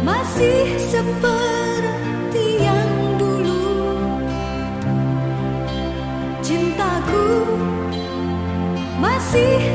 masih seperti yang dulu. Cintaku masih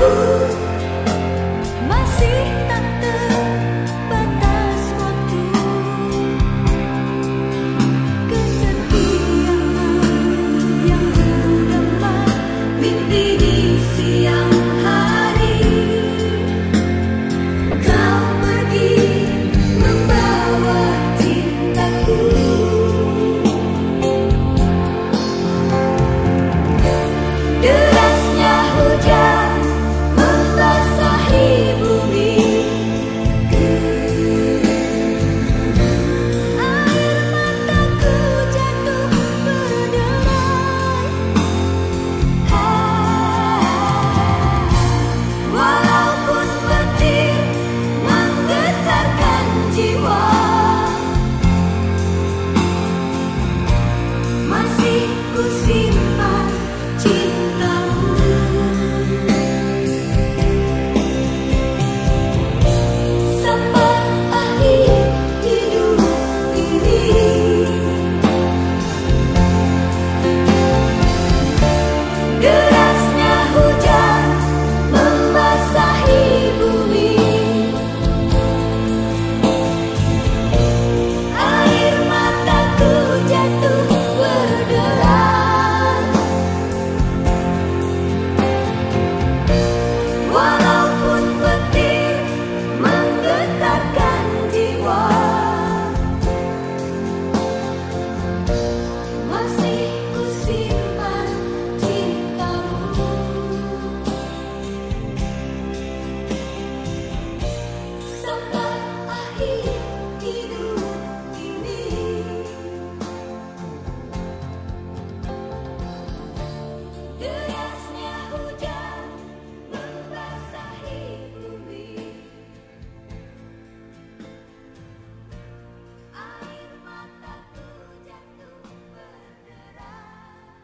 Lord.